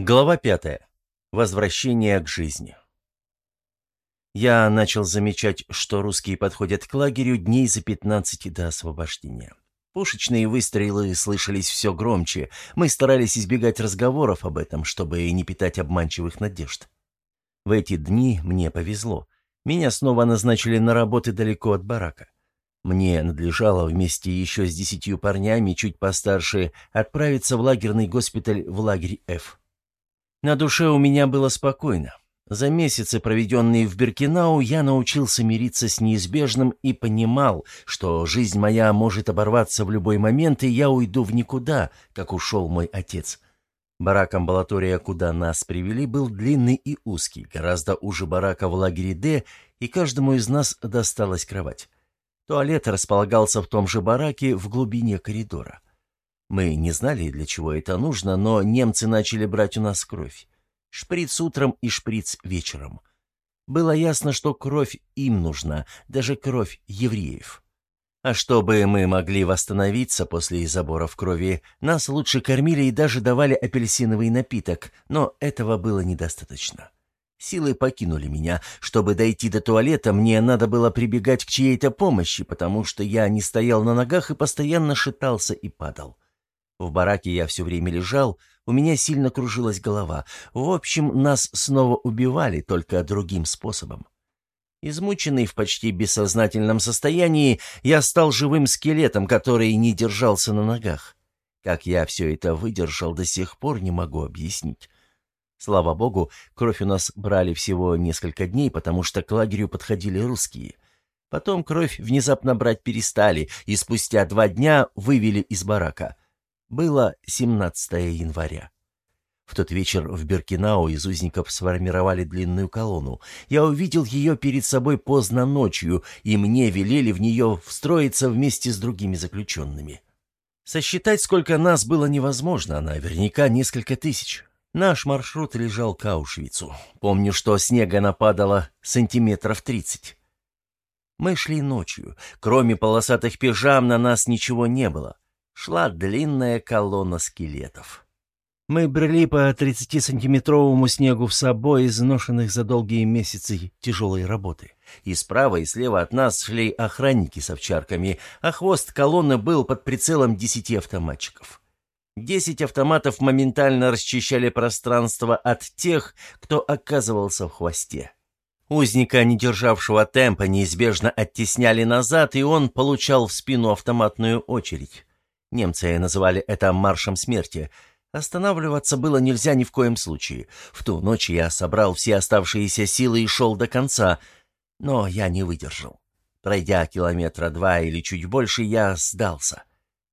Глава пятая. Возвращение к жизни. Я начал замечать, что русские подходят к лагерю дней за 15 до освобождения. Пушечные выстрелы слышались все громче. Мы старались избегать разговоров об этом, чтобы не питать обманчивых надежд. В эти дни мне повезло. Меня снова назначили на работы далеко от барака. Мне надлежало вместе еще с десятью парнями, чуть постарше, отправиться в лагерный госпиталь в лагерь F. На душе у меня было спокойно. За месяцы, проведенные в Беркинау, я научился мириться с неизбежным и понимал, что жизнь моя может оборваться в любой момент, и я уйду в никуда, как ушел мой отец. Барак-амбулатория, куда нас привели, был длинный и узкий, гораздо уже барака в лагере «Д», и каждому из нас досталась кровать. Туалет располагался в том же бараке в глубине коридора. Мы не знали, для чего это нужно, но немцы начали брать у нас кровь. Шприц утром и шприц вечером. Было ясно, что кровь им нужна, даже кровь евреев. А чтобы мы могли восстановиться после заборов крови, нас лучше кормили и даже давали апельсиновый напиток, но этого было недостаточно. Силы покинули меня. Чтобы дойти до туалета, мне надо было прибегать к чьей-то помощи, потому что я не стоял на ногах и постоянно шатался и падал. В бараке я все время лежал, у меня сильно кружилась голова. В общем, нас снова убивали, только другим способом. Измученный в почти бессознательном состоянии, я стал живым скелетом, который не держался на ногах. Как я все это выдержал, до сих пор не могу объяснить. Слава богу, кровь у нас брали всего несколько дней, потому что к лагерю подходили русские. Потом кровь внезапно брать перестали, и спустя два дня вывели из барака — было 17 января. В тот вечер в Беркинау из узников сформировали длинную колонну. Я увидел ее перед собой поздно ночью, и мне велели в нее встроиться вместе с другими заключенными. Сосчитать, сколько нас было невозможно, а наверняка несколько тысяч. Наш маршрут лежал к Аушвицу. Помню, что снега нападало сантиметров тридцать. Мы шли ночью. Кроме полосатых пижам на нас ничего не было шла длинная колонна скелетов. Мы брели по 30-сантиметровому снегу в собой, изношенных за долгие месяцы тяжелой работы. И справа и слева от нас шли охранники с овчарками, а хвост колонны был под прицелом десяти автоматчиков. Десять автоматов моментально расчищали пространство от тех, кто оказывался в хвосте. Узника, не державшего темпа, неизбежно оттесняли назад, и он получал в спину автоматную очередь. Немцы называли это «маршем смерти». Останавливаться было нельзя ни в коем случае. В ту ночь я собрал все оставшиеся силы и шел до конца, но я не выдержал. Пройдя километра два или чуть больше, я сдался.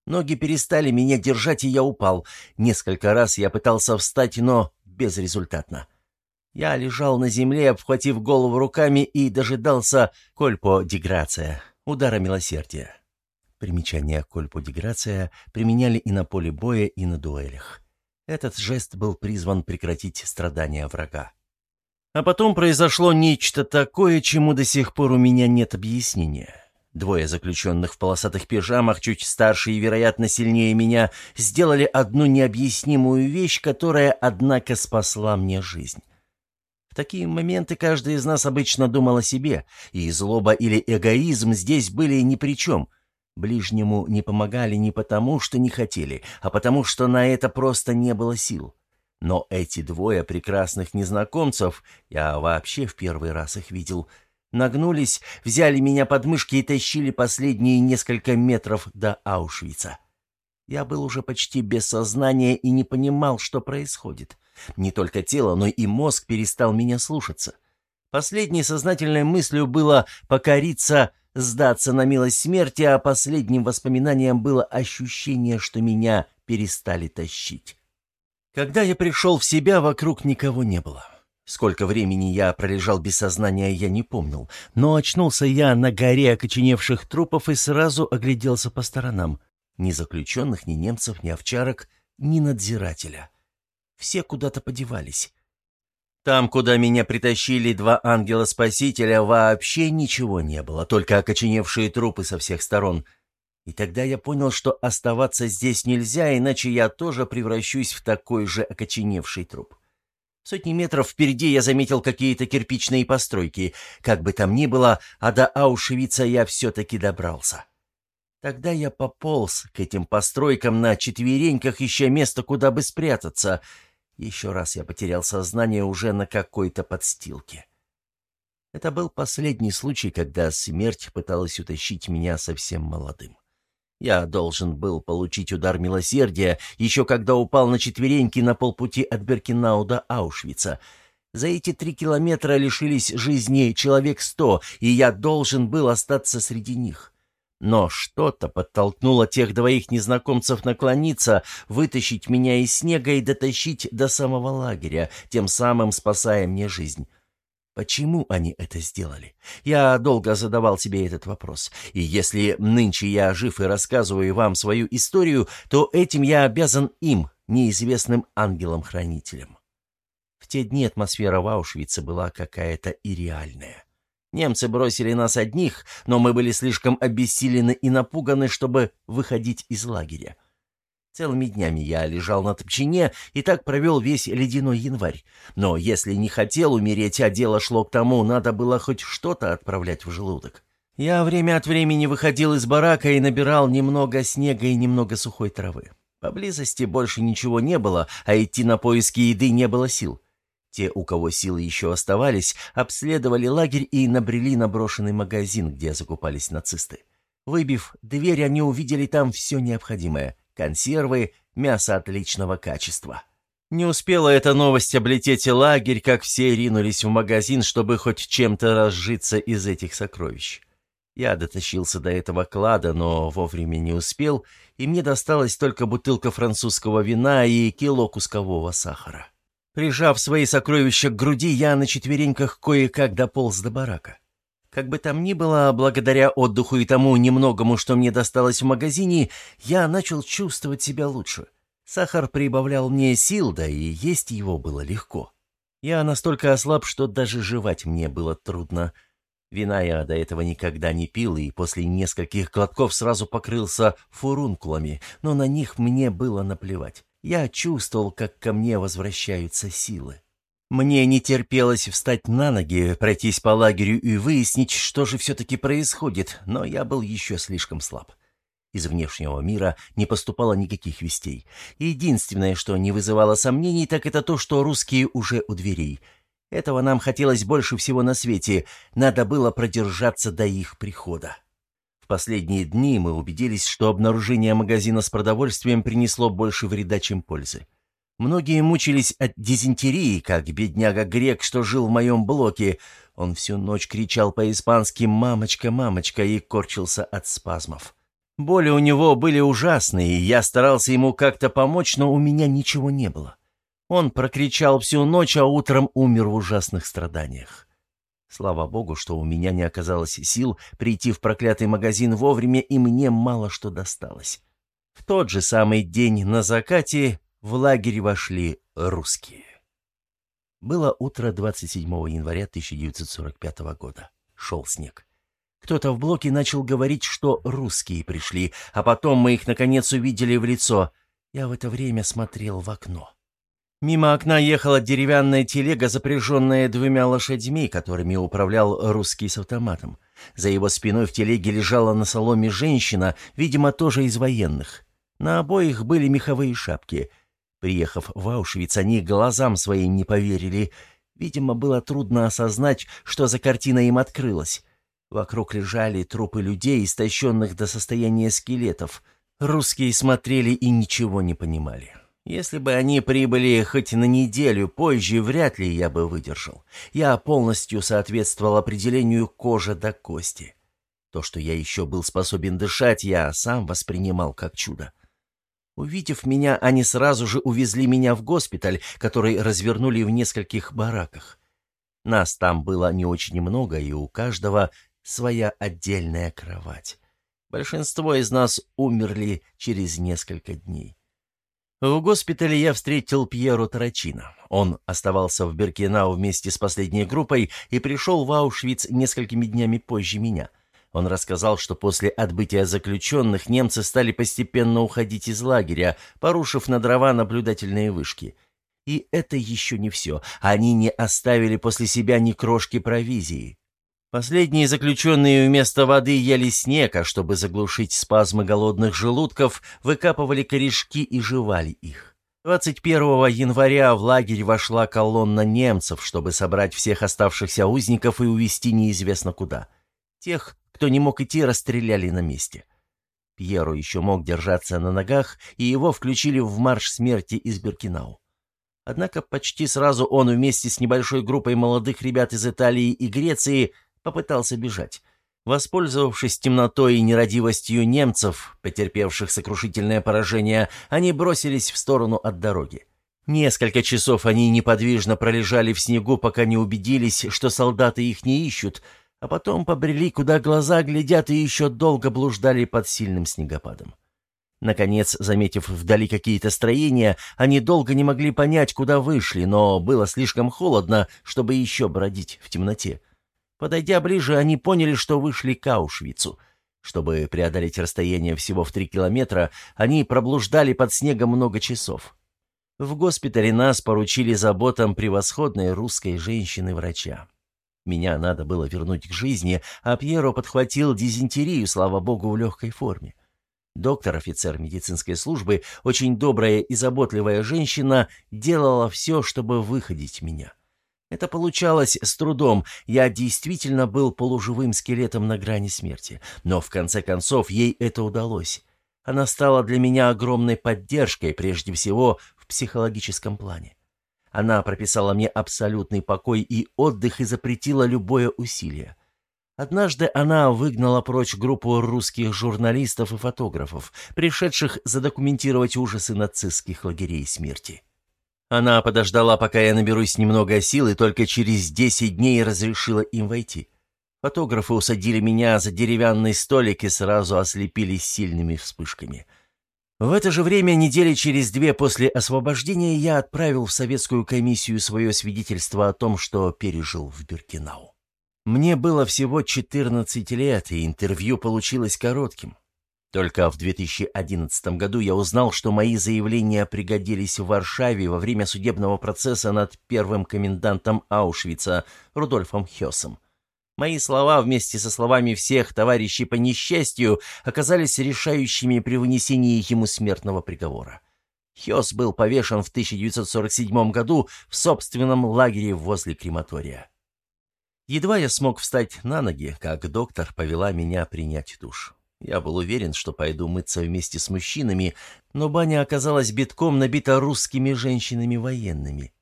Ноги перестали меня держать, и я упал. Несколько раз я пытался встать, но безрезультатно. Я лежал на земле, обхватив голову руками, и дожидался кольпо деграция, удара милосердия. Примечание «кольподиграция» применяли и на поле боя, и на дуэлях. Этот жест был призван прекратить страдания врага. А потом произошло нечто такое, чему до сих пор у меня нет объяснения. Двое заключенных в полосатых пижамах, чуть старше и, вероятно, сильнее меня, сделали одну необъяснимую вещь, которая, однако, спасла мне жизнь. В такие моменты каждый из нас обычно думал о себе, и злоба или эгоизм здесь были ни при чем — Ближнему не помогали не потому, что не хотели, а потому, что на это просто не было сил. Но эти двое прекрасных незнакомцев, я вообще в первый раз их видел, нагнулись, взяли меня под мышки и тащили последние несколько метров до Аушвица. Я был уже почти без сознания и не понимал, что происходит. Не только тело, но и мозг перестал меня слушаться. Последней сознательной мыслью было покориться сдаться на милость смерти, а последним воспоминанием было ощущение, что меня перестали тащить. Когда я пришел в себя, вокруг никого не было. Сколько времени я пролежал без сознания, я не помнил, но очнулся я на горе окоченевших трупов и сразу огляделся по сторонам. Ни заключенных, ни немцев, ни овчарок, ни надзирателя. Все куда-то подевались. Там, куда меня притащили два ангела-спасителя, вообще ничего не было, только окоченевшие трупы со всех сторон. И тогда я понял, что оставаться здесь нельзя, иначе я тоже превращусь в такой же окоченевший труп. Сотни метров впереди я заметил какие-то кирпичные постройки. Как бы там ни было, а до Аушевица я все-таки добрался. Тогда я пополз к этим постройкам на четвереньках, ища место, куда бы спрятаться. Еще раз я потерял сознание уже на какой-то подстилке. Это был последний случай, когда смерть пыталась утащить меня совсем молодым. Я должен был получить удар милосердия, еще когда упал на четвереньки на полпути от Беркинау до Аушвица. За эти три километра лишились жизни человек сто, и я должен был остаться среди них. Но что-то подтолкнуло тех двоих незнакомцев наклониться, вытащить меня из снега и дотащить до самого лагеря, тем самым спасая мне жизнь. Почему они это сделали? Я долго задавал себе этот вопрос. И если нынче я жив и рассказываю вам свою историю, то этим я обязан им, неизвестным ангелам-хранителям. В те дни атмосфера в Аушвице была какая-то ирреальная. Немцы бросили нас одних, но мы были слишком обессилены и напуганы, чтобы выходить из лагеря. Целыми днями я лежал на топчине и так провел весь ледяной январь. Но если не хотел умереть, а дело шло к тому, надо было хоть что-то отправлять в желудок. Я время от времени выходил из барака и набирал немного снега и немного сухой травы. Поблизости больше ничего не было, а идти на поиски еды не было сил. Те, у кого силы еще оставались, обследовали лагерь и набрели на брошенный магазин, где закупались нацисты. Выбив дверь, они увидели там все необходимое — консервы, мясо отличного качества. Не успела эта новость облететь лагерь, как все ринулись в магазин, чтобы хоть чем-то разжиться из этих сокровищ. Я дотащился до этого клада, но вовремя не успел, и мне досталась только бутылка французского вина и кило кускового сахара. Прижав свои сокровища к груди, я на четвереньках кое-как дополз до барака. Как бы там ни было, благодаря отдыху и тому немногому, что мне досталось в магазине, я начал чувствовать себя лучше. Сахар прибавлял мне сил, да и есть его было легко. Я настолько ослаб, что даже жевать мне было трудно. Вина я до этого никогда не пил, и после нескольких глотков сразу покрылся фурункулами, но на них мне было наплевать. Я чувствовал, как ко мне возвращаются силы. Мне не терпелось встать на ноги, пройтись по лагерю и выяснить, что же все-таки происходит, но я был еще слишком слаб. Из внешнего мира не поступало никаких вестей. Единственное, что не вызывало сомнений, так это то, что русские уже у дверей. Этого нам хотелось больше всего на свете, надо было продержаться до их прихода. В последние дни мы убедились, что обнаружение магазина с продовольствием принесло больше вреда, чем пользы. Многие мучились от дизентерии, как бедняга-грек, что жил в моем блоке. Он всю ночь кричал по-испански «мамочка, мамочка» и корчился от спазмов. Боли у него были ужасные, и я старался ему как-то помочь, но у меня ничего не было. Он прокричал всю ночь, а утром умер в ужасных страданиях. Слава богу, что у меня не оказалось сил прийти в проклятый магазин вовремя, и мне мало что досталось. В тот же самый день на закате в лагерь вошли русские. Было утро 27 января 1945 года. Шел снег. Кто-то в блоке начал говорить, что русские пришли, а потом мы их, наконец, увидели в лицо. Я в это время смотрел в окно. Мимо окна ехала деревянная телега, запряженная двумя лошадьми, которыми управлял русский с автоматом. За его спиной в телеге лежала на соломе женщина, видимо, тоже из военных. На обоих были меховые шапки — Приехав в Аушвиц, они глазам своим не поверили. Видимо, было трудно осознать, что за картина им открылась. Вокруг лежали трупы людей, истощенных до состояния скелетов. Русские смотрели и ничего не понимали. Если бы они прибыли хоть на неделю позже, вряд ли я бы выдержал. Я полностью соответствовал определению кожи до кости. То, что я еще был способен дышать, я сам воспринимал как чудо. Увидев меня, они сразу же увезли меня в госпиталь, который развернули в нескольких бараках. Нас там было не очень много, и у каждого своя отдельная кровать. Большинство из нас умерли через несколько дней. В госпитале я встретил Пьеру Тарачино. Он оставался в Беркинау вместе с последней группой и пришел в Аушвиц несколькими днями позже меня — Он рассказал, что после отбытия заключенных немцы стали постепенно уходить из лагеря, порушив на дрова наблюдательные вышки. И это еще не все. Они не оставили после себя ни крошки провизии. Последние заключенные вместо воды ели снег, а чтобы заглушить спазмы голодных желудков, выкапывали корешки и жевали их. 21 января в лагерь вошла колонна немцев, чтобы собрать всех оставшихся узников и увезти неизвестно куда. Тех, кто не мог идти, расстреляли на месте. Пьеру еще мог держаться на ногах, и его включили в марш смерти из Беркинау. Однако почти сразу он вместе с небольшой группой молодых ребят из Италии и Греции – попытался бежать. Воспользовавшись темнотой и нерадивостью немцев, потерпевших сокрушительное поражение, они бросились в сторону от дороги. Несколько часов они неподвижно пролежали в снегу, пока не убедились, что солдаты их не ищут, а потом побрели, куда глаза глядят, и еще долго блуждали под сильным снегопадом. Наконец, заметив вдали какие-то строения, они долго не могли понять, куда вышли, но было слишком холодно, чтобы еще бродить в темноте. Подойдя ближе, они поняли, что вышли к Аушвицу. Чтобы преодолеть расстояние всего в три километра, они проблуждали под снегом много часов. В госпитале нас поручили заботам превосходной русской женщины-врача. Меня надо было вернуть к жизни, а Пьеро подхватил дизентерию, слава богу, в легкой форме. Доктор, офицер медицинской службы, очень добрая и заботливая женщина, делала все, чтобы выходить меня. Это получалось с трудом. Я действительно был полуживым скелетом на грани смерти. Но в конце концов ей это удалось. Она стала для меня огромной поддержкой, прежде всего в психологическом плане. Она прописала мне абсолютный покой и отдых и запретила любое усилие. Однажды она выгнала прочь группу русских журналистов и фотографов, пришедших задокументировать ужасы нацистских лагерей смерти. Она подождала, пока я наберусь немного сил, и только через десять дней разрешила им войти. Фотографы усадили меня за деревянный столик и сразу ослепили сильными вспышками. В это же время, недели через две после освобождения, я отправил в советскую комиссию свое свидетельство о том, что пережил в Биркинау. Мне было всего 14 лет, и интервью получилось коротким. Только в 2011 году я узнал, что мои заявления пригодились в Варшаве во время судебного процесса над первым комендантом Аушвица Рудольфом Хёсом. Мои слова вместе со словами всех товарищей по несчастью оказались решающими при вынесении ему смертного приговора. Хёс был повешен в 1947 году в собственном лагере возле крематория. Едва я смог встать на ноги, как доктор повела меня принять душ. Я был уверен, что пойду мыться вместе с мужчинами, но баня оказалась битком набита русскими женщинами-военными.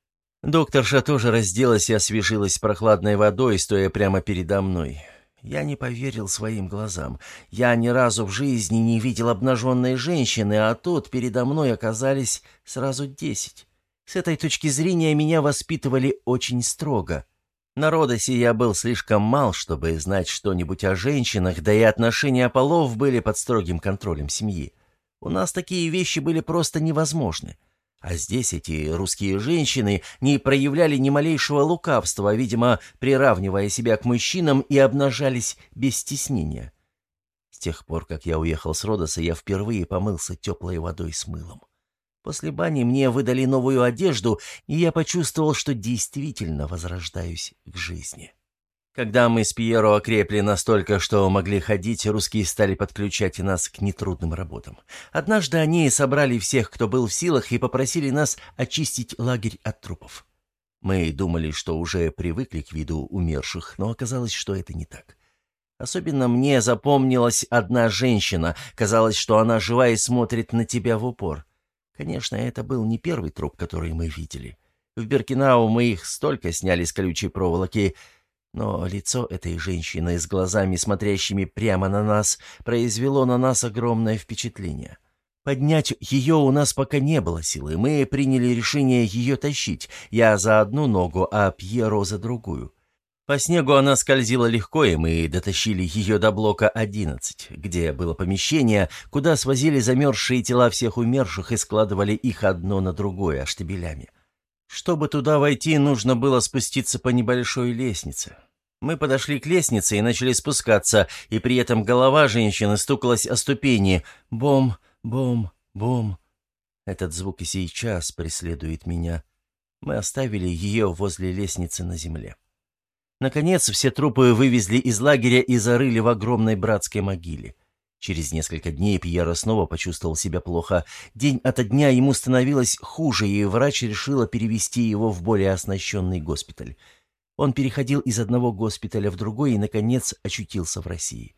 Докторша тоже разделась и освежилась прохладной водой, стоя прямо передо мной. Я не поверил своим глазам. Я ни разу в жизни не видел обнаженной женщины, а тут передо мной оказались сразу десять. С этой точки зрения меня воспитывали очень строго — на Родосе я был слишком мал, чтобы знать что-нибудь о женщинах, да и отношения полов были под строгим контролем семьи. У нас такие вещи были просто невозможны. А здесь эти русские женщины не проявляли ни малейшего лукавства, видимо, приравнивая себя к мужчинам и обнажались без стеснения. С тех пор, как я уехал с Родоса, я впервые помылся теплой водой с мылом. После бани мне выдали новую одежду, и я почувствовал, что действительно возрождаюсь к жизни. Когда мы с Пьеро окрепли настолько, что могли ходить, русские стали подключать нас к нетрудным работам. Однажды они собрали всех, кто был в силах, и попросили нас очистить лагерь от трупов. Мы думали, что уже привыкли к виду умерших, но оказалось, что это не так. Особенно мне запомнилась одна женщина. Казалось, что она жива и смотрит на тебя в упор. Конечно, это был не первый труп, который мы видели. В Беркинау мы их столько сняли с колючей проволоки, но лицо этой женщины с глазами, смотрящими прямо на нас, произвело на нас огромное впечатление. Поднять ее у нас пока не было силы. Мы приняли решение ее тащить. Я за одну ногу, а Пьеро за другую. По снегу она скользила легко, и мы дотащили ее до блока 11, где было помещение, куда свозили замерзшие тела всех умерших и складывали их одно на другое штабелями. Чтобы туда войти, нужно было спуститься по небольшой лестнице. Мы подошли к лестнице и начали спускаться, и при этом голова женщины стукалась о ступени. Бом, бом, бом. Этот звук и сейчас преследует меня. Мы оставили ее возле лестницы на земле. Наконец, все трупы вывезли из лагеря и зарыли в огромной братской могиле. Через несколько дней Пьера снова почувствовал себя плохо. День ото дня ему становилось хуже, и врач решила перевести его в более оснащенный госпиталь. Он переходил из одного госпиталя в другой и, наконец, очутился в России.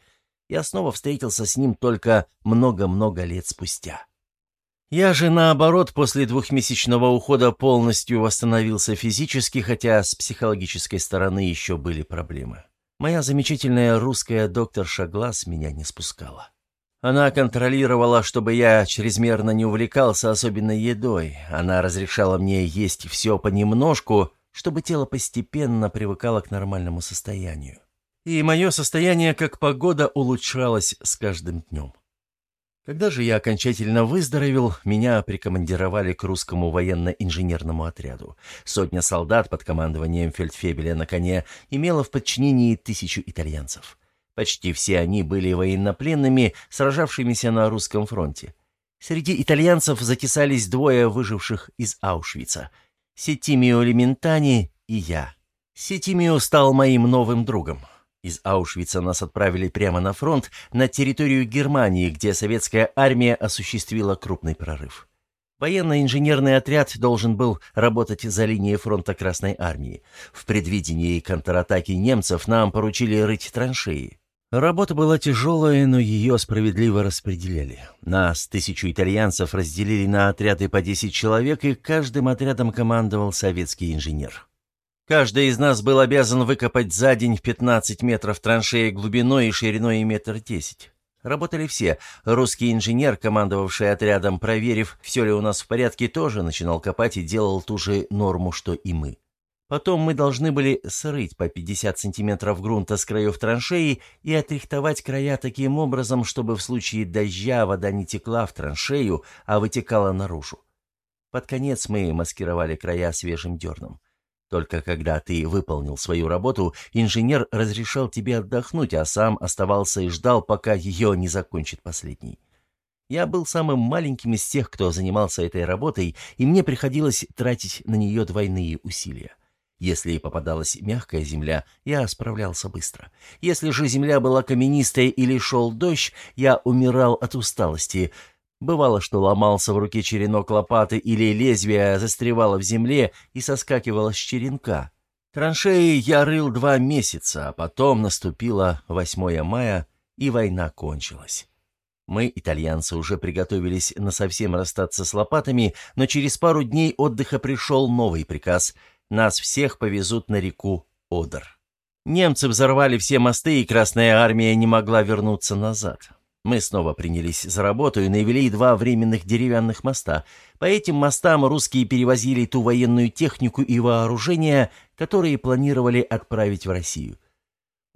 Я снова встретился с ним только много-много лет спустя. Я же, наоборот, после двухмесячного ухода полностью восстановился физически, хотя с психологической стороны еще были проблемы. Моя замечательная русская докторша Глаз меня не спускала. Она контролировала, чтобы я чрезмерно не увлекался особенно едой. Она разрешала мне есть все понемножку, чтобы тело постепенно привыкало к нормальному состоянию. И мое состояние, как погода, улучшалось с каждым днем. Когда же я окончательно выздоровел, меня прикомандировали к русскому военно-инженерному отряду. Сотня солдат под командованием фельдфебеля на коне имела в подчинении тысячу итальянцев. Почти все они были военнопленными, сражавшимися на русском фронте. Среди итальянцев затесались двое выживших из Аушвица – Сетимио Лементани и я. Сетимио стал моим новым другом. Из Аушвица нас отправили прямо на фронт, на территорию Германии, где советская армия осуществила крупный прорыв. Военно-инженерный отряд должен был работать за линией фронта Красной Армии. В предвидении контратаки немцев нам поручили рыть траншеи. Работа была тяжелая, но ее справедливо распределяли. Нас, тысячу итальянцев, разделили на отряды по 10 человек, и каждым отрядом командовал советский инженер. Каждый из нас был обязан выкопать за день в 15 метров траншеи глубиной и шириной метр десять. Работали все. Русский инженер, командовавший отрядом, проверив, все ли у нас в порядке, тоже начинал копать и делал ту же норму, что и мы. Потом мы должны были срыть по 50 сантиметров грунта с краев траншеи и отрихтовать края таким образом, чтобы в случае дождя вода не текла в траншею, а вытекала наружу. Под конец мы маскировали края свежим дерном. Только когда ты выполнил свою работу, инженер разрешал тебе отдохнуть, а сам оставался и ждал, пока ее не закончит последний. Я был самым маленьким из тех, кто занимался этой работой, и мне приходилось тратить на нее двойные усилия. Если попадалась мягкая земля, я справлялся быстро. Если же земля была каменистая или шел дождь, я умирал от усталости — Бывало, что ломался в руке черенок лопаты или лезвие застревало в земле и соскакивало с черенка. Траншеи я рыл два месяца, а потом наступило 8 мая, и война кончилась. Мы, итальянцы, уже приготовились насовсем расстаться с лопатами, но через пару дней отдыха пришел новый приказ. Нас всех повезут на реку Одер. Немцы взорвали все мосты, и Красная Армия не могла вернуться назад. Мы снова принялись за работу и навели два временных деревянных моста. По этим мостам русские перевозили ту военную технику и вооружение, которые планировали отправить в Россию.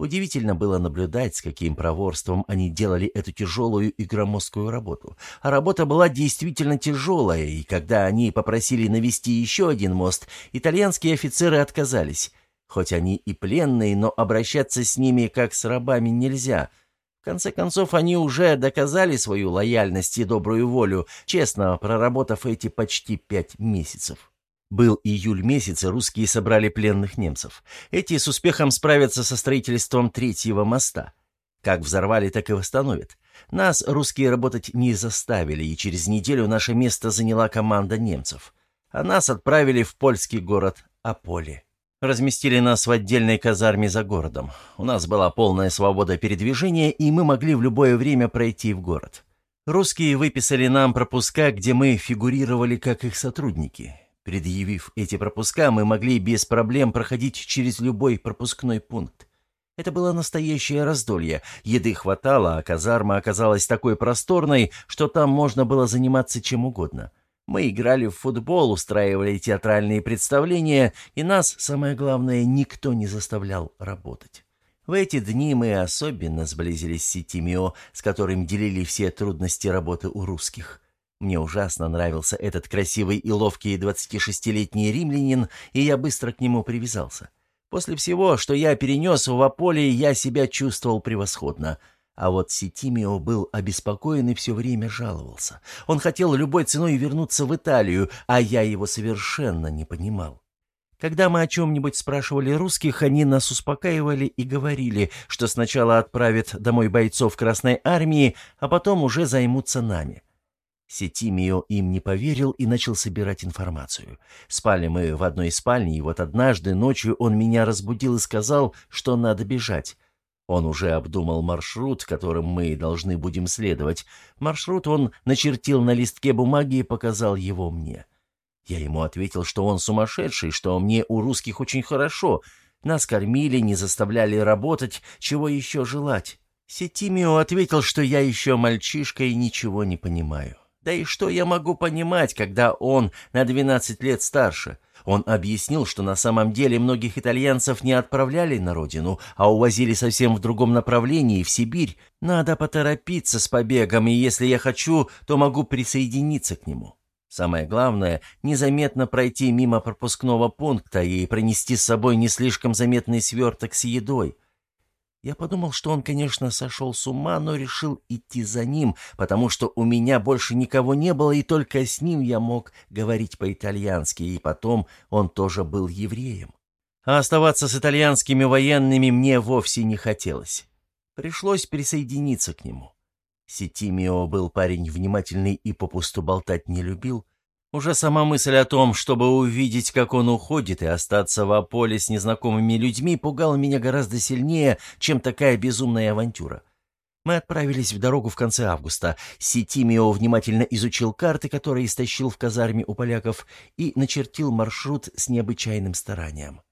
Удивительно было наблюдать, с каким проворством они делали эту тяжелую и громоздкую работу. А работа была действительно тяжелая, и когда они попросили навести еще один мост, итальянские офицеры отказались. Хоть они и пленные, но обращаться с ними как с рабами нельзя — в конце концов, они уже доказали свою лояльность и добрую волю, честно проработав эти почти пять месяцев. Был июль месяц, и русские собрали пленных немцев. Эти с успехом справятся со строительством третьего моста. Как взорвали, так и восстановят. Нас русские работать не заставили, и через неделю наше место заняла команда немцев. А нас отправили в польский город Аполе. Разместили нас в отдельной казарме за городом. У нас была полная свобода передвижения, и мы могли в любое время пройти в город. Русские выписали нам пропуска, где мы фигурировали как их сотрудники. Предъявив эти пропуска, мы могли без проблем проходить через любой пропускной пункт. Это было настоящее раздолье. Еды хватало, а казарма оказалась такой просторной, что там можно было заниматься чем угодно. Мы играли в футбол, устраивали театральные представления, и нас, самое главное, никто не заставлял работать. В эти дни мы особенно сблизились с Ситимио, с которым делили все трудности работы у русских. Мне ужасно нравился этот красивый и ловкий 26-летний римлянин, и я быстро к нему привязался. После всего, что я перенес в Аполе, я себя чувствовал превосходно. А вот Сетимио был обеспокоен и все время жаловался. Он хотел любой ценой вернуться в Италию, а я его совершенно не понимал. Когда мы о чем-нибудь спрашивали русских, они нас успокаивали и говорили, что сначала отправят домой бойцов Красной Армии, а потом уже займутся нами. Сетимио им не поверил и начал собирать информацию. Спали мы в одной спальне, и вот однажды ночью он меня разбудил и сказал, что надо бежать. Он уже обдумал маршрут, которым мы должны будем следовать. Маршрут он начертил на листке бумаги и показал его мне. Я ему ответил, что он сумасшедший, что мне у русских очень хорошо. Нас кормили, не заставляли работать, чего еще желать. Сетимио ответил, что я еще мальчишка и ничего не понимаю. Да и что я могу понимать, когда он на 12 лет старше? Он объяснил, что на самом деле многих итальянцев не отправляли на родину, а увозили совсем в другом направлении, в Сибирь. Надо поторопиться с побегом, и если я хочу, то могу присоединиться к нему. Самое главное — незаметно пройти мимо пропускного пункта и пронести с собой не слишком заметный сверток с едой. Я подумал, что он, конечно, сошел с ума, но решил идти за ним, потому что у меня больше никого не было, и только с ним я мог говорить по-итальянски, и потом он тоже был евреем. А оставаться с итальянскими военными мне вовсе не хотелось. Пришлось присоединиться к нему. Сетимио был парень внимательный и попусту болтать не любил. Уже сама мысль о том, чтобы увидеть, как он уходит, и остаться в Аполе с незнакомыми людьми, пугала меня гораздо сильнее, чем такая безумная авантюра. Мы отправились в дорогу в конце августа. Сетимио внимательно изучил карты, которые истощил в казарме у поляков, и начертил маршрут с необычайным старанием.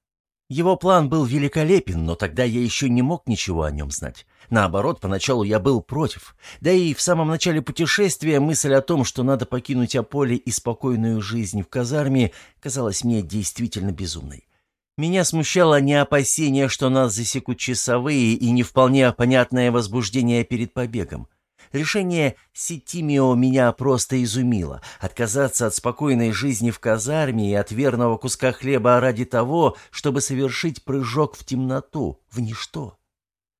Его план был великолепен, но тогда я еще не мог ничего о нем знать. Наоборот, поначалу я был против. Да и в самом начале путешествия мысль о том, что надо покинуть Аполе и спокойную жизнь в казарме, казалась мне действительно безумной. Меня смущало не опасение, что нас засекут часовые, и не вполне понятное возбуждение перед побегом. Решение Ситимио меня просто изумило. Отказаться от спокойной жизни в казарме и от верного куска хлеба ради того, чтобы совершить прыжок в темноту, в ничто.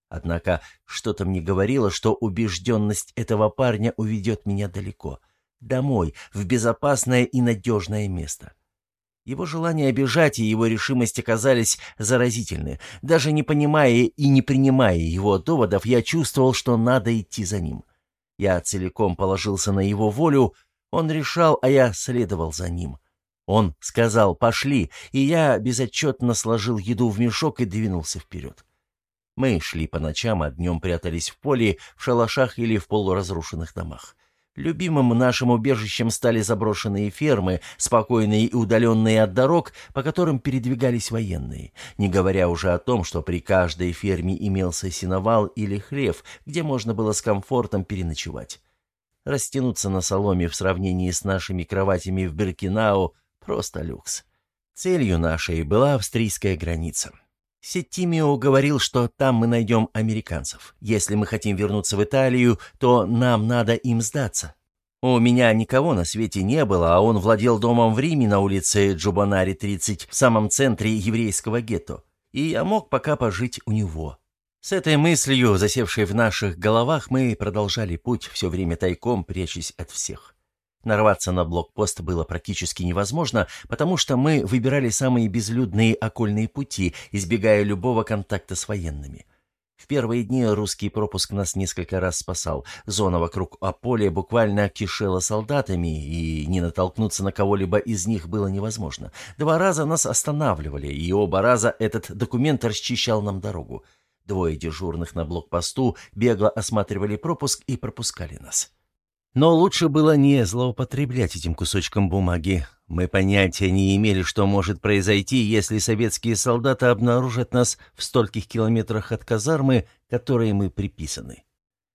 Однако что-то мне говорило, что убежденность этого парня уведет меня далеко. Домой, в безопасное и надежное место. Его желание бежать и его решимость оказались заразительны. Даже не понимая и не принимая его доводов, я чувствовал, что надо идти за ним. Я целиком положился на его волю, он решал, а я следовал за ним. Он сказал «пошли», и я безотчетно сложил еду в мешок и двинулся вперед. Мы шли по ночам, а днем прятались в поле, в шалашах или в полуразрушенных домах. Любимым нашим убежищем стали заброшенные фермы, спокойные и удаленные от дорог, по которым передвигались военные, не говоря уже о том, что при каждой ферме имелся сеновал или хлев, где можно было с комфортом переночевать. Растянуться на соломе в сравнении с нашими кроватями в Беркинау – просто люкс. Целью нашей была австрийская граница. Сеттимио говорил, что там мы найдем американцев. Если мы хотим вернуться в Италию, то нам надо им сдаться. У меня никого на свете не было, а он владел домом в Риме на улице Джубанари, 30, в самом центре еврейского гетто. И я мог пока пожить у него. С этой мыслью, засевшей в наших головах, мы продолжали путь, все время тайком прячась от всех. Нарваться на блокпост было практически невозможно, потому что мы выбирали самые безлюдные окольные пути, избегая любого контакта с военными. В первые дни русский пропуск нас несколько раз спасал. Зона вокруг Аполя буквально кишела солдатами, и не натолкнуться на кого-либо из них было невозможно. Два раза нас останавливали, и оба раза этот документ расчищал нам дорогу. Двое дежурных на блокпосту бегло осматривали пропуск и пропускали нас. Но лучше было не злоупотреблять этим кусочком бумаги. Мы понятия не имели, что может произойти, если советские солдаты обнаружат нас в стольких километрах от казармы, которой мы приписаны.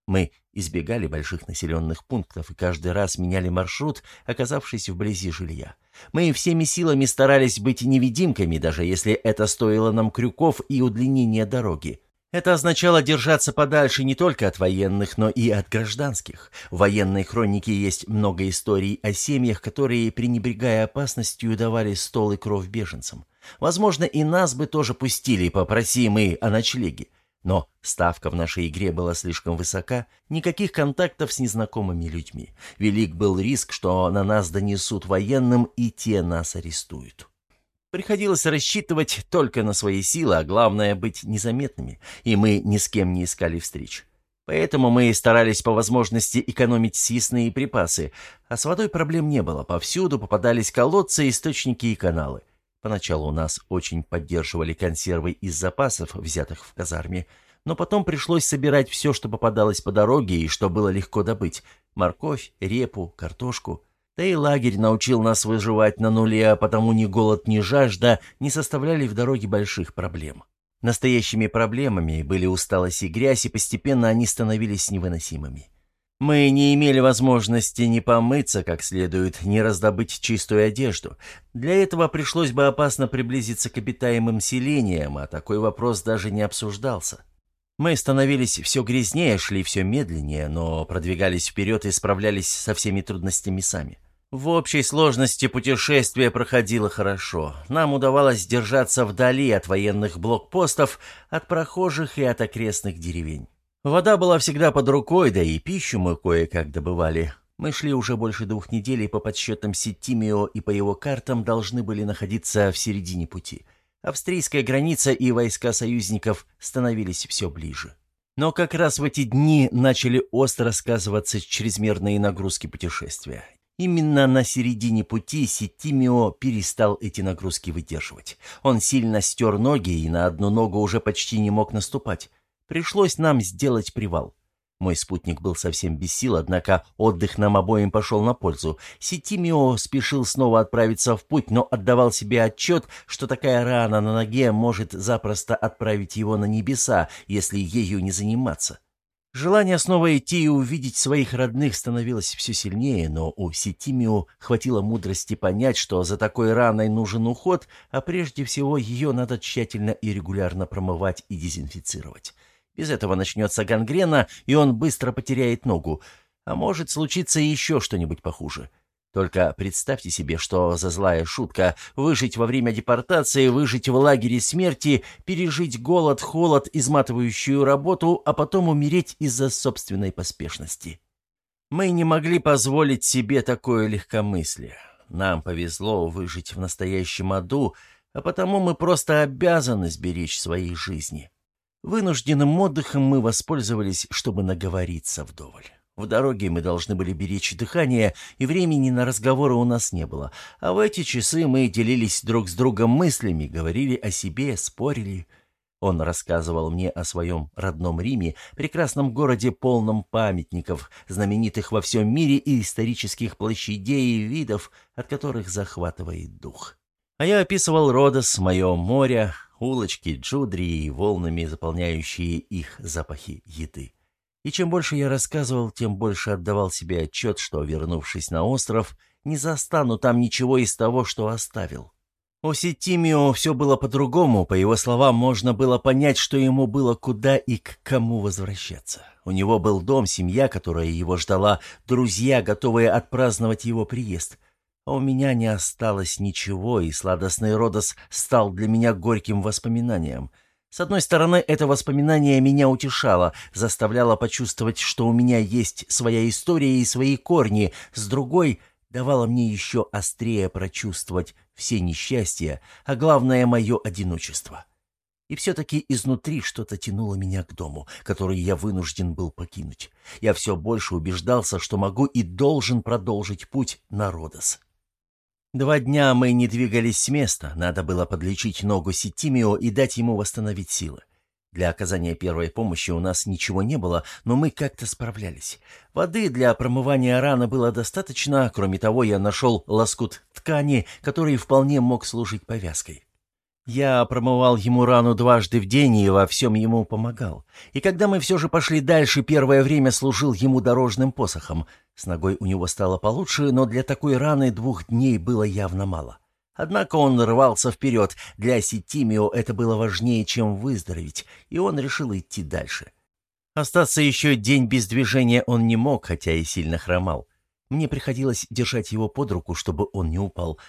Мы избегали больших населенных пунктов и каждый раз меняли маршрут, оказавшись вблизи жилья. Мы всеми силами старались быть невидимками, даже если это стоило нам крюков и удлинения дороги. Это означало держаться подальше не только от военных, но и от гражданских. В военной хронике есть много историй о семьях, которые, пренебрегая опасностью, давали стол и кровь беженцам. Возможно, и нас бы тоже пустили, попроси мы о ночлеге. Но ставка в нашей игре была слишком высока, никаких контактов с незнакомыми людьми. Велик был риск, что на нас донесут военным, и те нас арестуют. Приходилось рассчитывать только на свои силы, а главное — быть незаметными, и мы ни с кем не искали встреч. Поэтому мы старались по возможности экономить съестные припасы, а с водой проблем не было, повсюду попадались колодцы, источники и каналы. Поначалу нас очень поддерживали консервы из запасов, взятых в казарме, но потом пришлось собирать все, что попадалось по дороге и что было легко добыть – морковь, репу, картошку. Да и лагерь научил нас выживать на нуле, а потому ни голод, ни жажда не составляли в дороге больших проблем. Настоящими проблемами были усталость и грязь, и постепенно они становились невыносимыми. Мы не имели возможности ни помыться как следует, ни раздобыть чистую одежду. Для этого пришлось бы опасно приблизиться к обитаемым селениям, а такой вопрос даже не обсуждался. Мы становились все грязнее, шли все медленнее, но продвигались вперед и справлялись со всеми трудностями сами. В общей сложности путешествие проходило хорошо. Нам удавалось держаться вдали от военных блокпостов, от прохожих и от окрестных деревень. Вода была всегда под рукой, да и пищу мы кое-как добывали. Мы шли уже больше двух недель, и по подсчетам Ситимио и по его картам должны были находиться в середине пути. Австрийская граница и войска союзников становились все ближе. Но как раз в эти дни начали остро сказываться чрезмерные нагрузки путешествия. Именно на середине пути Ситимио перестал эти нагрузки выдерживать. Он сильно стер ноги и на одну ногу уже почти не мог наступать. Пришлось нам сделать привал. Мой спутник был совсем без сил, однако отдых нам обоим пошел на пользу. Ситимио спешил снова отправиться в путь, но отдавал себе отчет, что такая рана на ноге может запросто отправить его на небеса, если ею не заниматься. Желание снова идти и увидеть своих родных становилось все сильнее, но у Ситимио хватило мудрости понять, что за такой раной нужен уход, а прежде всего ее надо тщательно и регулярно промывать и дезинфицировать. Без этого начнется гангрена, и он быстро потеряет ногу. А может случиться еще что-нибудь похуже. Только представьте себе, что за злая шутка выжить во время депортации, выжить в лагере смерти, пережить голод, холод, изматывающую работу, а потом умереть из-за собственной поспешности. Мы не могли позволить себе такое легкомыслие. Нам повезло выжить в настоящем аду, а потому мы просто обязаны сберечь свои жизни. Вынужденным отдыхом мы воспользовались, чтобы наговориться вдоволь. В дороге мы должны были беречь дыхание, и времени на разговоры у нас не было. А в эти часы мы делились друг с другом мыслями, говорили о себе, спорили. Он рассказывал мне о своем родном Риме, прекрасном городе, полном памятников, знаменитых во всем мире и исторических площадей и видов, от которых захватывает дух. А я описывал Родос, мое море, улочки, джудри и волнами заполняющие их запахи еды. И чем больше я рассказывал, тем больше отдавал себе отчет, что, вернувшись на остров, не застану там ничего из того, что оставил. У Сетимио все было по-другому, по его словам, можно было понять, что ему было куда и к кому возвращаться. У него был дом, семья, которая его ждала, друзья, готовые отпраздновать его приезд. А у меня не осталось ничего, и сладостный Родос стал для меня горьким воспоминанием. С одной стороны, это воспоминание меня утешало, заставляло почувствовать, что у меня есть своя история и свои корни, с другой — давало мне еще острее прочувствовать все несчастья, а главное — мое одиночество. И все-таки изнутри что-то тянуло меня к дому, который я вынужден был покинуть. Я все больше убеждался, что могу и должен продолжить путь на Родос. Два дня мы не двигались с места, надо было подлечить ногу Ситимио и дать ему восстановить силы. Для оказания первой помощи у нас ничего не было, но мы как-то справлялись. Воды для промывания раны было достаточно, кроме того, я нашел лоскут ткани, который вполне мог служить повязкой. Я промывал ему рану дважды в день и во всем ему помогал. И когда мы все же пошли дальше, первое время служил ему дорожным посохом. С ногой у него стало получше, но для такой раны двух дней было явно мало. Однако он рвался вперед. Для Ситимио это было важнее, чем выздороветь, и он решил идти дальше. Остаться еще день без движения он не мог, хотя и сильно хромал. Мне приходилось держать его под руку, чтобы он не упал.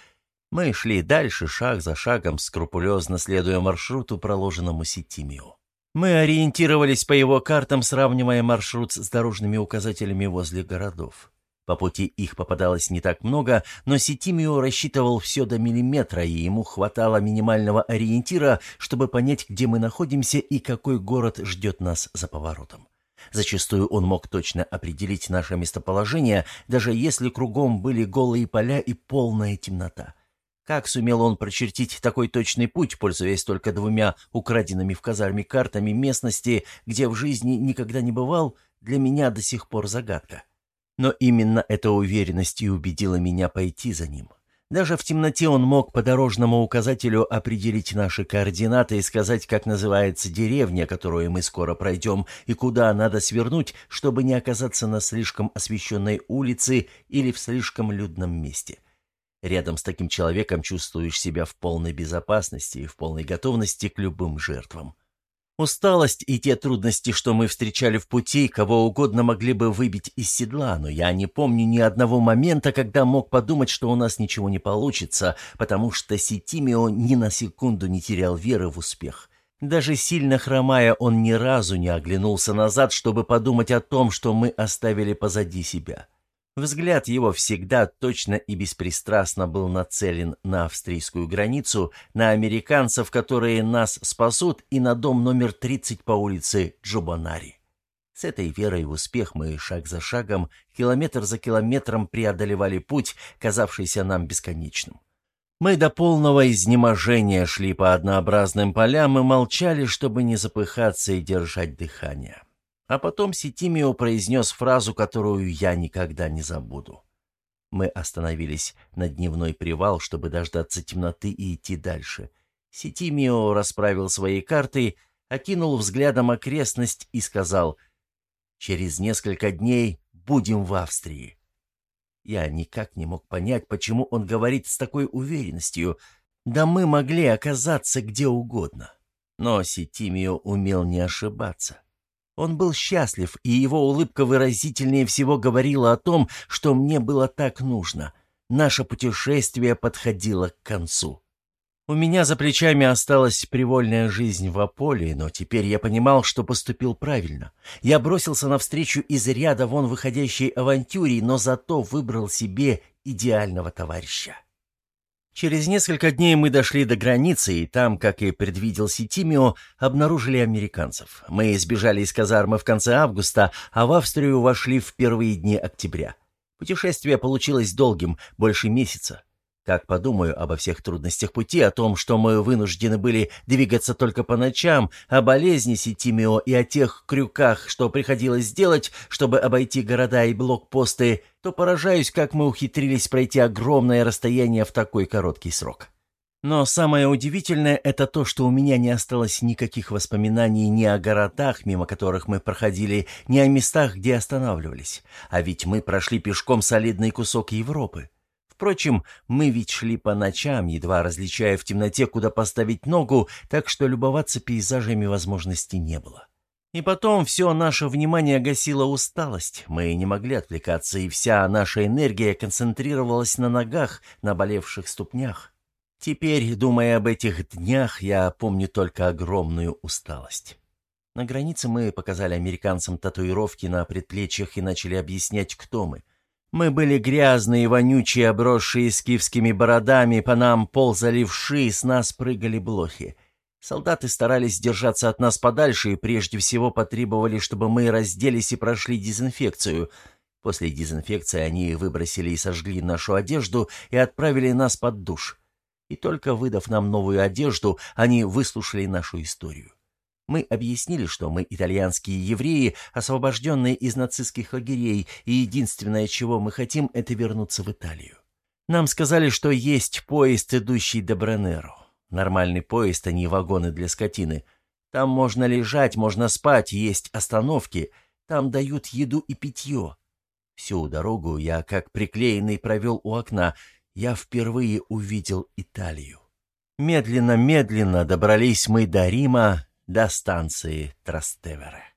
Мы шли дальше, шаг за шагом, скрупулезно следуя маршруту, проложенному Ситимио. Мы ориентировались по его картам, сравнивая маршрут с дорожными указателями возле городов. По пути их попадалось не так много, но Ситимио рассчитывал все до миллиметра, и ему хватало минимального ориентира, чтобы понять, где мы находимся и какой город ждет нас за поворотом. Зачастую он мог точно определить наше местоположение, даже если кругом были голые поля и полная темнота. Как сумел он прочертить такой точный путь, пользуясь только двумя украденными в казарме картами местности, где в жизни никогда не бывал, для меня до сих пор загадка. Но именно эта уверенность и убедила меня пойти за ним. Даже в темноте он мог по дорожному указателю определить наши координаты и сказать, как называется деревня, которую мы скоро пройдем, и куда надо свернуть, чтобы не оказаться на слишком освещенной улице или в слишком людном месте. Рядом с таким человеком чувствуешь себя в полной безопасности и в полной готовности к любым жертвам. Усталость и те трудности, что мы встречали в пути, кого угодно могли бы выбить из седла, но я не помню ни одного момента, когда мог подумать, что у нас ничего не получится, потому что Ситимио ни на секунду не терял веры в успех. Даже сильно хромая, он ни разу не оглянулся назад, чтобы подумать о том, что мы оставили позади себя. Взгляд его всегда точно и беспристрастно был нацелен на австрийскую границу, на американцев, которые нас спасут, и на дом номер 30 по улице Джубанари. С этой верой в успех мы шаг за шагом, километр за километром преодолевали путь, казавшийся нам бесконечным. Мы до полного изнеможения шли по однообразным полям и молчали, чтобы не запыхаться и держать дыхание. А потом Ситимио произнес фразу, которую я никогда не забуду. Мы остановились на дневной привал, чтобы дождаться темноты и идти дальше. Ситимио расправил свои карты, окинул взглядом окрестность и сказал «Через несколько дней будем в Австрии». Я никак не мог понять, почему он говорит с такой уверенностью. Да мы могли оказаться где угодно. Но Ситимио умел не ошибаться. Он был счастлив, и его улыбка выразительнее всего говорила о том, что мне было так нужно. Наше путешествие подходило к концу. У меня за плечами осталась привольная жизнь в Аполе, но теперь я понимал, что поступил правильно. Я бросился навстречу из ряда вон выходящей авантюре, но зато выбрал себе идеального товарища. Через несколько дней мы дошли до границы, и там, как и предвидел Ситимио, обнаружили американцев. Мы избежали из казармы в конце августа, а в Австрию вошли в первые дни октября. Путешествие получилось долгим, больше месяца. Как подумаю обо всех трудностях пути, о том, что мы вынуждены были двигаться только по ночам, о болезни Ситимио и о тех крюках, что приходилось сделать, чтобы обойти города и блокпосты, то поражаюсь, как мы ухитрились пройти огромное расстояние в такой короткий срок. Но самое удивительное — это то, что у меня не осталось никаких воспоминаний ни о городах, мимо которых мы проходили, ни о местах, где останавливались. А ведь мы прошли пешком солидный кусок Европы. Впрочем, мы ведь шли по ночам, едва различая в темноте, куда поставить ногу, так что любоваться пейзажами возможности не было. И потом все наше внимание гасило усталость. Мы не могли отвлекаться, и вся наша энергия концентрировалась на ногах, на болевших ступнях. Теперь, думая об этих днях, я помню только огромную усталость. На границе мы показали американцам татуировки на предплечьях и начали объяснять, кто мы — мы были грязные, вонючие, обросшие скифскими бородами, по нам ползали вши, с нас прыгали блохи. Солдаты старались держаться от нас подальше и прежде всего потребовали, чтобы мы разделись и прошли дезинфекцию. После дезинфекции они выбросили и сожгли нашу одежду и отправили нас под душ. И только выдав нам новую одежду, они выслушали нашу историю. Мы объяснили, что мы итальянские евреи, освобожденные из нацистских лагерей, и единственное, чего мы хотим, это вернуться в Италию. Нам сказали, что есть поезд, идущий до Бренеро. Нормальный поезд, а не вагоны для скотины. Там можно лежать, можно спать, есть остановки. Там дают еду и питье. Всю дорогу я, как приклеенный, провел у окна. Я впервые увидел Италию. Медленно-медленно добрались мы до Рима, до станции Трастевере.